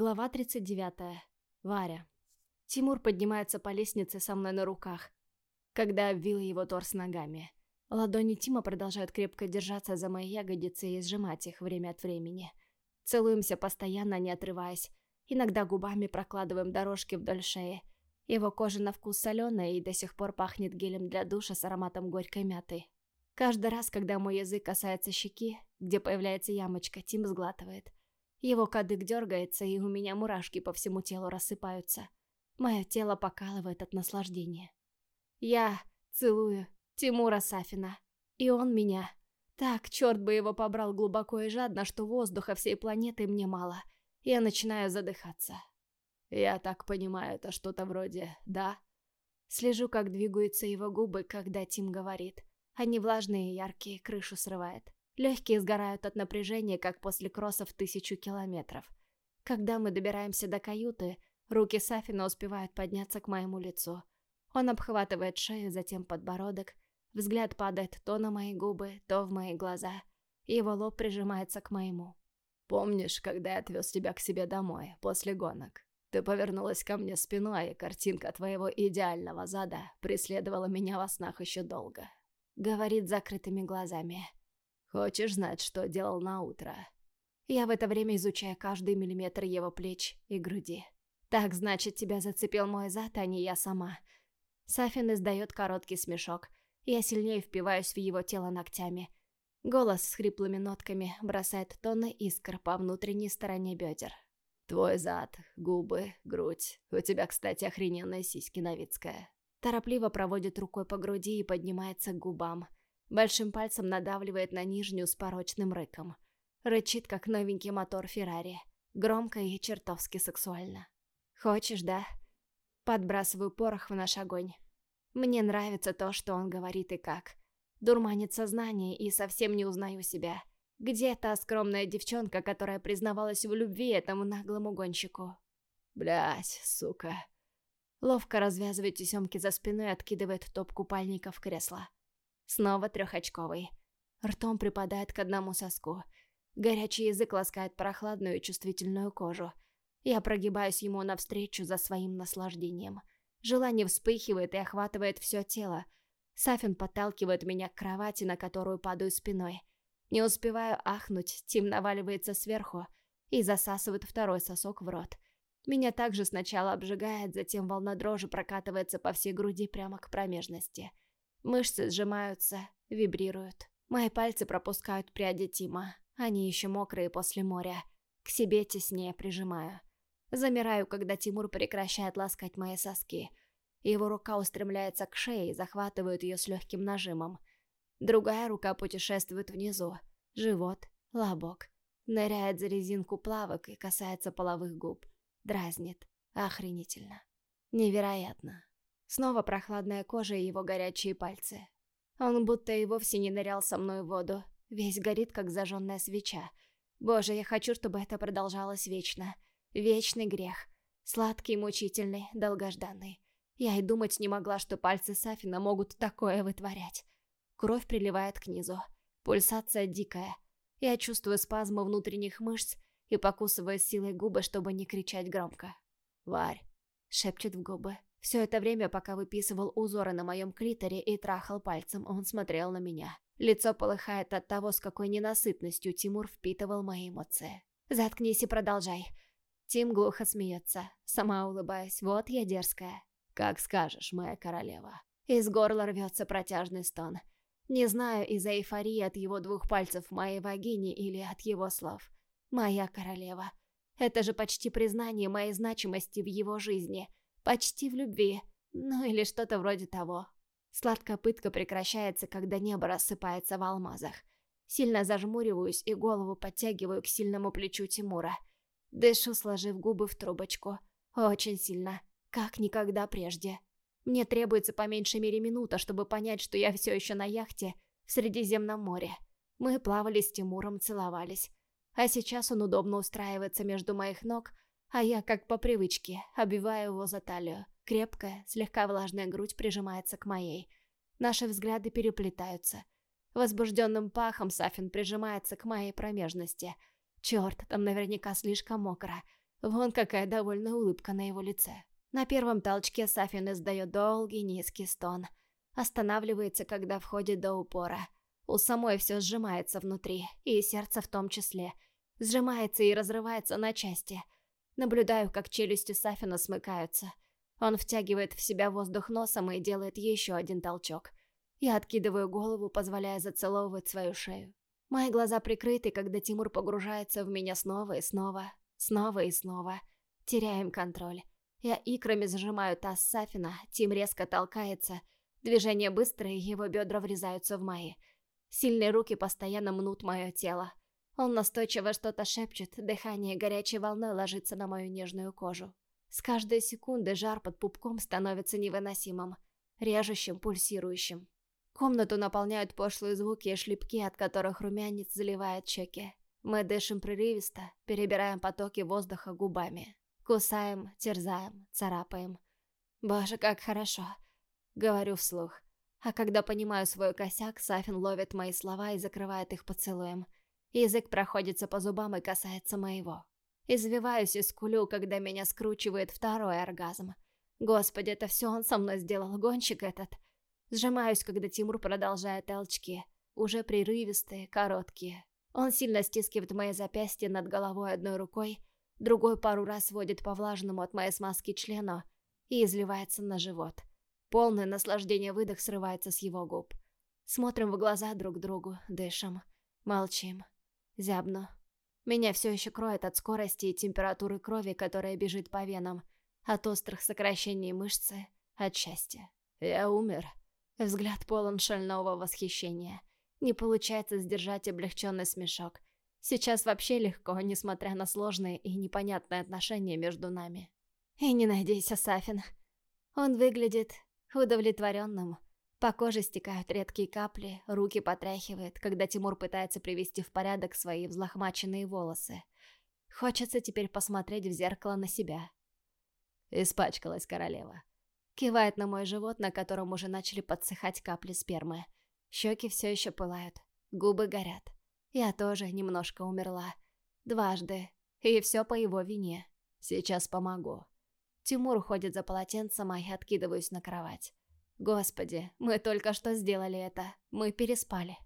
Глава 39. Варя. Тимур поднимается по лестнице со мной на руках, когда обвила его торс ногами. Ладони Тима продолжают крепко держаться за мои ягодицы и сжимать их время от времени. Целуемся постоянно, не отрываясь. Иногда губами прокладываем дорожки вдоль шеи. Его кожа на вкус соленая и до сих пор пахнет гелем для душа с ароматом горькой мяты. Каждый раз, когда мой язык касается щеки, где появляется ямочка, Тим сглатывает. Его кадык дергается, и у меня мурашки по всему телу рассыпаются. Мое тело покалывает от наслаждения. Я целую Тимура Сафина. И он меня. Так, черт бы его побрал глубоко и жадно, что воздуха всей планеты мне мало. Я начинаю задыхаться. Я так понимаю, это что-то вроде «да». Слежу, как двигаются его губы, когда Тим говорит. Они влажные и яркие, крышу срывает. Легкие сгорают от напряжения, как после кроссов тысячу километров. Когда мы добираемся до каюты, руки Сафина успевают подняться к моему лицу. Он обхватывает шею, затем подбородок. Взгляд падает то на мои губы, то в мои глаза. Его лоб прижимается к моему. «Помнишь, когда я отвез тебя к себе домой, после гонок? Ты повернулась ко мне спиной, и картинка твоего идеального зада преследовала меня во снах еще долго», — говорит закрытыми глазами. Хочешь знать, что делал на утро? Я в это время изучаю каждый миллиметр его плеч и груди. Так, значит, тебя зацепил мой зад, а не я сама. Сафин издает короткий смешок. Я сильнее впиваюсь в его тело ногтями. Голос с хриплыми нотками бросает тонны искр по внутренней стороне бедер. Твой зад, губы, грудь. У тебя, кстати, охрененная сиськи Новицкая. Торопливо проводит рукой по груди и поднимается к губам. Большим пальцем надавливает на нижнюю с порочным рыком. Рычит, как новенький мотор Феррари. Громко и чертовски сексуально. «Хочешь, да?» Подбрасываю порох в наш огонь. Мне нравится то, что он говорит и как. Дурманит сознание и совсем не узнаю себя. Где та скромная девчонка, которая признавалась в любви этому наглому гонщику? Блять, сука. Ловко развязывает тесемки за спиной и откидывает топ купальника в кресло. Снова трехочковый. Ртом припадает к одному соску. Горячий язык ласкает прохладную чувствительную кожу. Я прогибаюсь ему навстречу за своим наслаждением. Желание вспыхивает и охватывает все тело. Сафин подталкивает меня к кровати, на которую падаю спиной. Не успеваю ахнуть, Тим наваливается сверху и засасывает второй сосок в рот. Меня также сначала обжигает, затем волна дрожи прокатывается по всей груди прямо к промежности. Мышцы сжимаются, вибрируют. Мои пальцы пропускают пряди Тима. Они еще мокрые после моря. К себе теснее прижимаю. Замираю, когда Тимур прекращает ласкать мои соски. Его рука устремляется к шее и захватывает ее с легким нажимом. Другая рука путешествует внизу. Живот, лобок. Ныряет за резинку плавок и касается половых губ. Дразнит. Охренительно. Невероятно. Снова прохладная кожа и его горячие пальцы. Он будто и вовсе не нырял со мной в воду. Весь горит, как зажженная свеча. Боже, я хочу, чтобы это продолжалось вечно. Вечный грех. Сладкий, мучительный, долгожданный. Я и думать не могла, что пальцы Сафина могут такое вытворять. Кровь приливает к низу. Пульсация дикая. Я чувствую спазмы внутренних мышц и покусываю силой губы, чтобы не кричать громко. «Варь!» — шепчет в губы. Все это время, пока выписывал узоры на моем клиторе и трахал пальцем, он смотрел на меня. Лицо полыхает от того, с какой ненасытностью Тимур впитывал мои эмоции. «Заткнись и продолжай». Тим глухо смеется, сама улыбаясь. «Вот я дерзкая». «Как скажешь, моя королева». Из горла рвется протяжный стон. Не знаю, из-за эйфории от его двух пальцев в моей вагине или от его слов. «Моя королева». Это же почти признание моей значимости в его жизни – Почти в любви. Ну или что-то вроде того. Сладкая пытка прекращается, когда небо рассыпается в алмазах. Сильно зажмуриваюсь и голову подтягиваю к сильному плечу Тимура. Дышу, сложив губы в трубочку. Очень сильно. Как никогда прежде. Мне требуется по меньшей мере минута, чтобы понять, что я все еще на яхте в Средиземном море. Мы плавали с Тимуром, целовались. А сейчас он удобно устраивается между моих ног, а я, как по привычке, обиваю его за талию. Крепкая, слегка влажная грудь прижимается к моей. Наши взгляды переплетаются. Возбужденным пахом Сафин прижимается к моей промежности. Черт, там наверняка слишком мокро. Вон какая довольная улыбка на его лице. На первом толчке Сафин издает долгий низкий стон. Останавливается, когда входит до упора. У самой все сжимается внутри, и сердце в том числе. Сжимается и разрывается на части. Наблюдаю, как челюсти Сафина смыкаются. Он втягивает в себя воздух носом и делает еще один толчок. Я откидываю голову, позволяя зацеловывать свою шею. Мои глаза прикрыты, когда Тимур погружается в меня снова и снова, снова и снова. Теряем контроль. Я икрами зажимаю таз Сафина, Тим резко толкается. Движение быстрое, его бедра врезаются в мои. Сильные руки постоянно мнут мое тело. Он настойчиво что-то шепчет, дыхание горячей волной ложится на мою нежную кожу. С каждой секунды жар под пупком становится невыносимым, режущим, пульсирующим. Комнату наполняют пошлые звуки и шлепки, от которых румянец заливает щеки. Мы дышим прерывисто, перебираем потоки воздуха губами. Кусаем, терзаем, царапаем. Боже, как хорошо. Говорю вслух. А когда понимаю свой косяк, Сафин ловит мои слова и закрывает их поцелуем. Язык проходится по зубам и касается моего. Извиваюсь и скулю, когда меня скручивает второй оргазм. Господи, это все он со мной сделал, гонщик этот. Сжимаюсь, когда Тимур продолжает толчки. Уже прерывистые, короткие. Он сильно стискивает мои запястья над головой одной рукой, другой пару раз водит по влажному от моей смазки члену и изливается на живот. Полное наслаждение выдох срывается с его губ. Смотрим в глаза друг другу, дышим, молчим, зябну. Меня все еще кроет от скорости и температуры крови, которая бежит по венам, от острых сокращений мышцы, от счастья. Я умер. Взгляд полон шального восхищения. Не получается сдержать облегченный смешок. Сейчас вообще легко, несмотря на сложные и непонятные отношения между нами. И не надейся, Сафин. Он выглядит удовлетворенным. По коже стекают редкие капли, руки потряхивает, когда Тимур пытается привести в порядок свои взлохмаченные волосы. Хочется теперь посмотреть в зеркало на себя. Испачкалась королева. Кивает на мой живот, на котором уже начали подсыхать капли спермы. Щеки все еще пылают, губы горят. Я тоже немножко умерла. Дважды. И все по его вине. Сейчас помогу. Тимур уходит за полотенцем, а я откидываюсь на кровать. Господи, мы только что сделали это. Мы переспали.